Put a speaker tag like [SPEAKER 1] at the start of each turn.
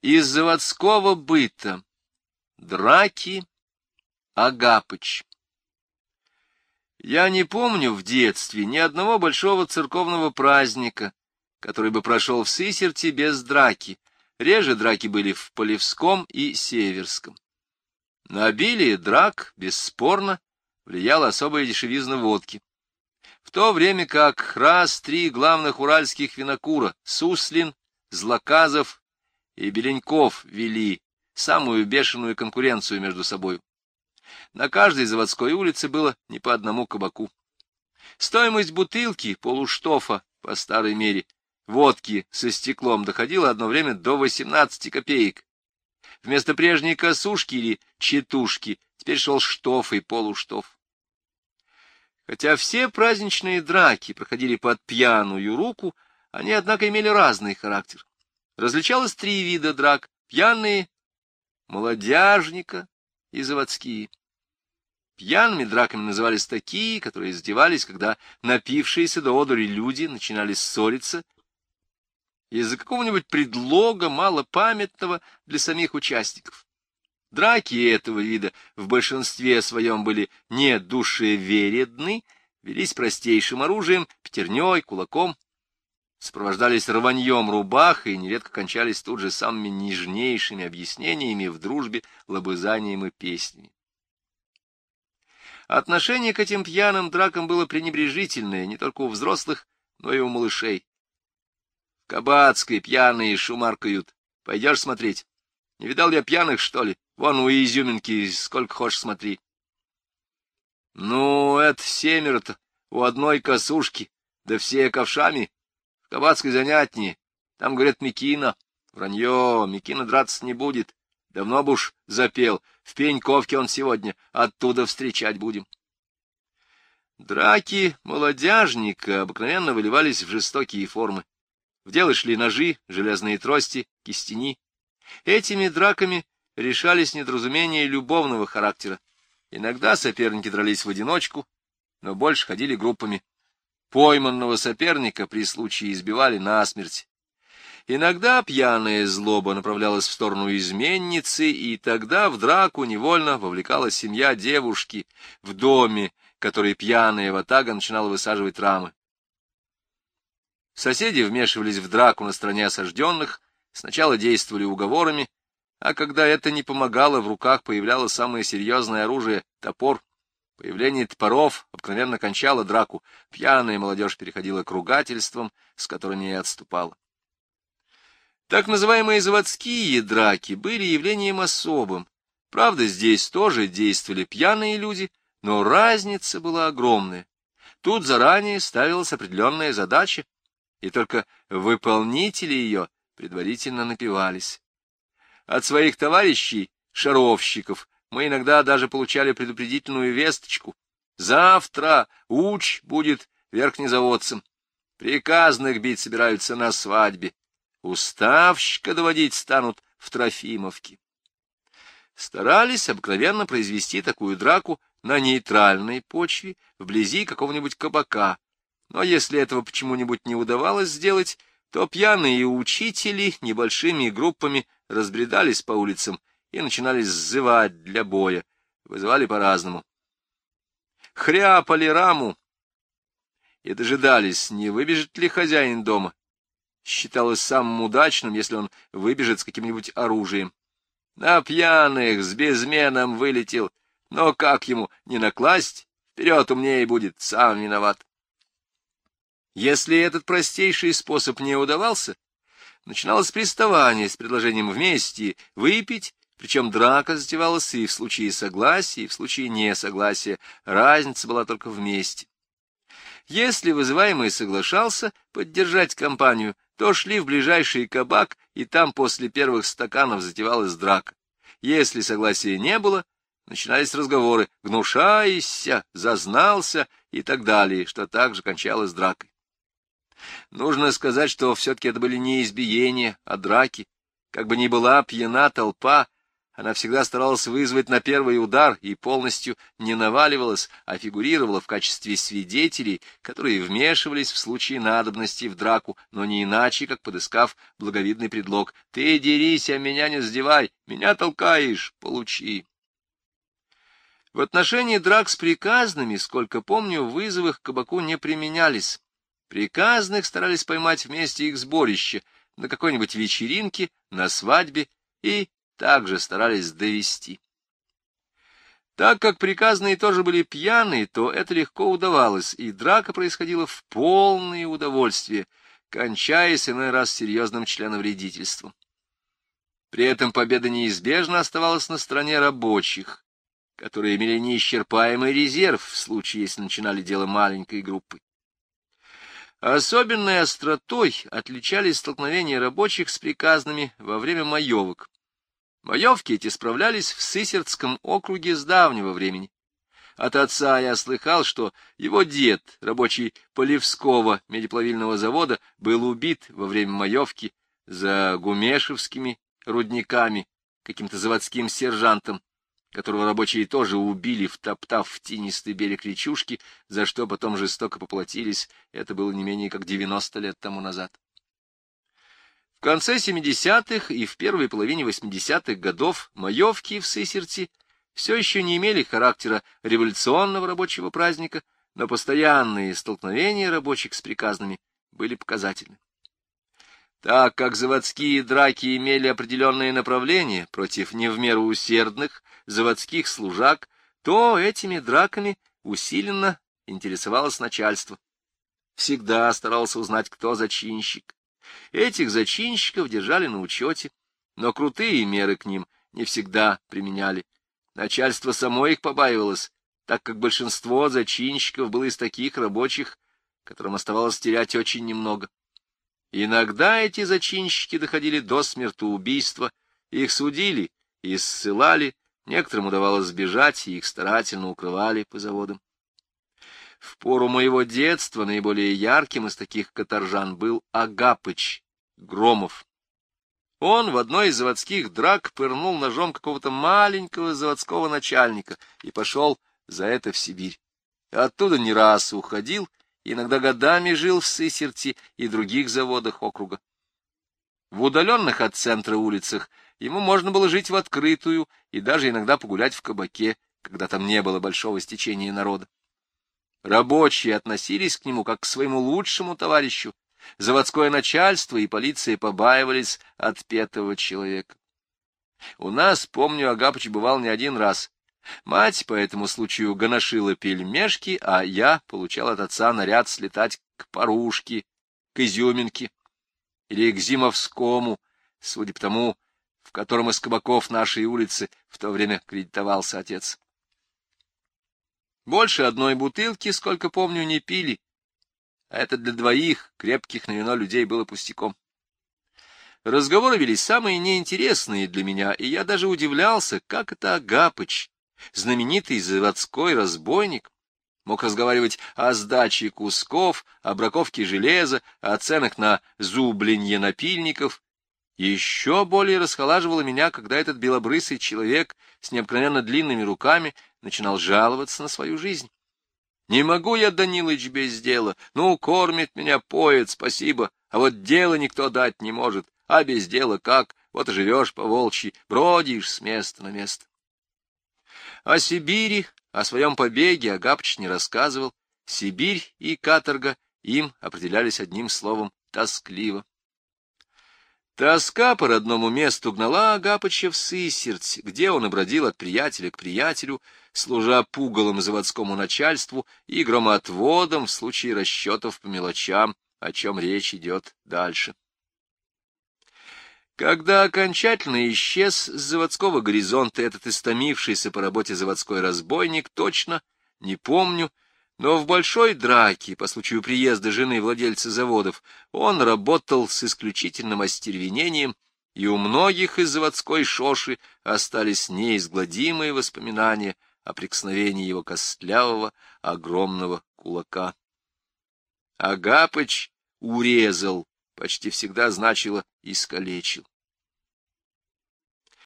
[SPEAKER 1] Из заводского быта. Драки. Агапыч. Я не помню в детстве ни одного большого церковного праздника, который бы прошел в Сысерте без драки. Реже драки были в Полевском и Северском. На обилие драк, бесспорно, влияла особая дешевизна водки. В то время как раз три главных уральских винокура — Суслин, Злоказов и Беленьков вели самую бешеную конкуренцию между собой. На каждой заводской улице было не по одному кабаку. Стоимость бутылки полуштофа по старой мере водки со стеклом доходила одно время до 18 копеек. Вместо прежней косушки или четушки теперь шел штоф и полуштоф. Хотя все праздничные драки проходили под пьяную руку, они, однако, имели разный характер. Различалось три вида драк — пьяные, молодяжника и заводские. Пьяными драками назывались такие, которые издевались, когда напившиеся до одури люди начинали ссориться из-за какого-нибудь предлога, малопамятного для самих участников. Драки этого вида в большинстве своем были не душевередны, велись простейшим оружием, пятерней, кулаком, сопровождались рваньем рубах и нередко кончались тут же самыми нежнейшими объяснениями в дружбе, лобызанием и песнями. Отношение к этим пьяным дракам было пренебрежительное не только у взрослых, но и у малышей. В Кабацкой пьяные шумаркают. Пойдешь смотреть? Не видал я пьяных, что ли? Вон у изюминки сколько хочешь смотри. Ну, это семеро-то у одной косушки, да все ковшами. В Кабацкой занятнее. Там, говорят, Микина. Вранье, Микина драться не будет. Давно бы уж запел. В Пеньковке он сегодня. Оттуда встречать будем. Драки молодяжника обыкновенно выливались в жестокие формы. В дело шли ножи, железные трости, кистени. Этими драками решались недоразумения любовного характера. Иногда соперники дрались в одиночку, но больше ходили группами. Пойманного соперника при случае избивали насмерть. Иногда пьяная злоба направлялась в сторону изменницы, и тогда в драку невольно вовлекалась семья девушки в доме, который пьяная ватага начинала высаживать рамы. Соседи вмешивались в драку на стороне осажденных, сначала действовали уговорами, а когда это не помогало, в руках появлялось самое серьезное оружие — топор. Появление топоров обыкновенно кончало драку, пьяная молодежь переходила к ругательствам, с которыми и отступала. Так называемые заводские драки были явлением особым. Правда, здесь тоже действовали пьяные люди, но разница была огромная. Тут заранее ставилась определенная задача, и только выполнители ее предварительно напивались. От своих товарищей, шаровщиков, мы иногда даже получали предупредительную весточку. Завтра уч будет верхнезаводцем. Приказных бить собираются на свадьбе. Уставщика доводить станут в Трофимовке. Старались обыкновенно произвести такую драку на нейтральной почве, вблизи какого-нибудь кабака. Но если этого почему-нибудь не удавалось сделать, то пьяные учители небольшими группами разбредались по улицам и начинали сзывать для боя. Вызывали по-разному. Хряпали раму и дожидались, не выбежит ли хозяин дома. Считалось самым удачным, если он выбежит с каким-нибудь оружием. На пьяных с безменом вылетел, но как ему не накласть, вперед умнее будет, сам виноват. Если этот простейший способ не удавался, начиналось приставание с предложением вместе выпить, причем драка затевалась и в случае согласия, и в случае несогласия, разница была только вместе. Если вызываемый соглашался поддержать компанию, то шли в ближайший кабак, и там после первых стаканов затевалась драка. Если согласия не было, начинались разговоры «гнушайся», «зазнался» и так далее, что также кончалось дракой. Нужно сказать, что все-таки это были не избиения, а драки. Как бы ни была пьяна толпа, Она всегда старалась вызвать на первый удар и полностью не наваливалась, а фигурировала в качестве свидетелей, которые вмешивались в случае надобности в драку, но не иначе, как подыскав благовидный предлог. «Ты дерись, а меня не сдевай, меня толкаешь, получи». В отношении драк с приказными, сколько помню, вызовы к кабаку не применялись. Приказных старались поймать вместе их сборище на какой-нибудь вечеринке, на свадьбе и также старались довести. Так как приказные тоже были пьяные, то это легко удавалось, и драка происходила в полное удовольствие, кончаясь иной раз серьезным членовредительством. При этом победа неизбежно оставалась на стороне рабочих, которые имели неисчерпаемый резерв в случае, если начинали дело маленькой группы. Особенной остротой отличались столкновения рабочих с приказными во время маевок. Боевки эти справлялись в Сысердском округе с давнего времени. От отца я слыхал, что его дед, рабочий Полевского медиплавильного завода, был убит во время маевки за гумешевскими рудниками каким-то заводским сержантом, которого рабочие тоже убили, втоптав в тинистый берег речушки, за что потом жестоко поплатились. Это было не менее как девяносто лет тому назад. В конце 70-х и в первой половине 80-х годов маевки в Сысерти все еще не имели характера революционного рабочего праздника, но постоянные столкновения рабочих с приказными были показательны. Так как заводские драки имели определенные направления против не в меру усердных заводских служак, то этими драками усиленно интересовалось начальство. Всегда старался узнать, кто зачинщик, Этих зачинщиков держали на учете, но крутые меры к ним не всегда применяли. Начальство само их побаивалось, так как большинство зачинщиков было из таких рабочих, которым оставалось терять очень немного. Иногда эти зачинщики доходили до смертоубийства, их судили и ссылали, некоторым удавалось сбежать, и их старательно укрывали по заводам. В пору моего детства наиболее ярким из таких каторжан был Агапыч Громов. Он в одной из заводских драк пырнул ножом какого-то маленького заводского начальника и пошел за это в Сибирь. Оттуда не раз уходил, иногда годами жил в Сысерти и других заводах округа. В удаленных от центра улицах ему можно было жить в открытую и даже иногда погулять в кабаке, когда там не было большого стечения народа. Рабочие относились к нему как к своему лучшему товарищу. Заводское начальство и полиция побаивались отпетого человека. У нас, помню, Агапыч бывал не один раз. Мать по этому случаю гоношила пельмешки, а я получал от отца наряд слетать к Парушке, к Изюминке или к Зимовскому, судя по тому, в котором из кабаков нашей улицы в то время кредитовался отец. Больше одной бутылки, сколько помню, не пили. А это для двоих крепких на вино людей было пустяком. Разговоры велись самые неинтересные для меня, и я даже удивлялся, как это Агапыч, знаменитый заводской разбойник, мог разговаривать о сдаче кусков, о браковке железа, о ценах на зубленье напильников. Еще более расхолаживало меня, когда этот белобрысый человек с необыкновенно длинными руками начинал жаловаться на свою жизнь. Не могу я, Данилыч, без дела. Ну, кормит меня, поет, спасибо. А вот дело никто дать не может. А без дела как? Вот живешь по волчьи, бродишь с места на место. О Сибири, о своем побеге Агапыч не рассказывал. Сибирь и каторга им определялись одним словом — тоскливо. Тоска по родному месту гнала Агапыча в Сысерть, где он обродил от приятеля к приятелю, служа пугалом заводскому начальству и громотводом в случае расчетов по мелочам, о чем речь идет дальше. Когда окончательно исчез с заводского горизонта этот истомившийся по работе заводской разбойник, точно не помню, но в большой драке по случаю приезда жены владельца заводов он работал с исключительным остервенением, и у многих из заводской шоши остались неизгладимые воспоминания о прикосновении его костлявого огромного кулака. Агапыч урезал, почти всегда значило искалечил.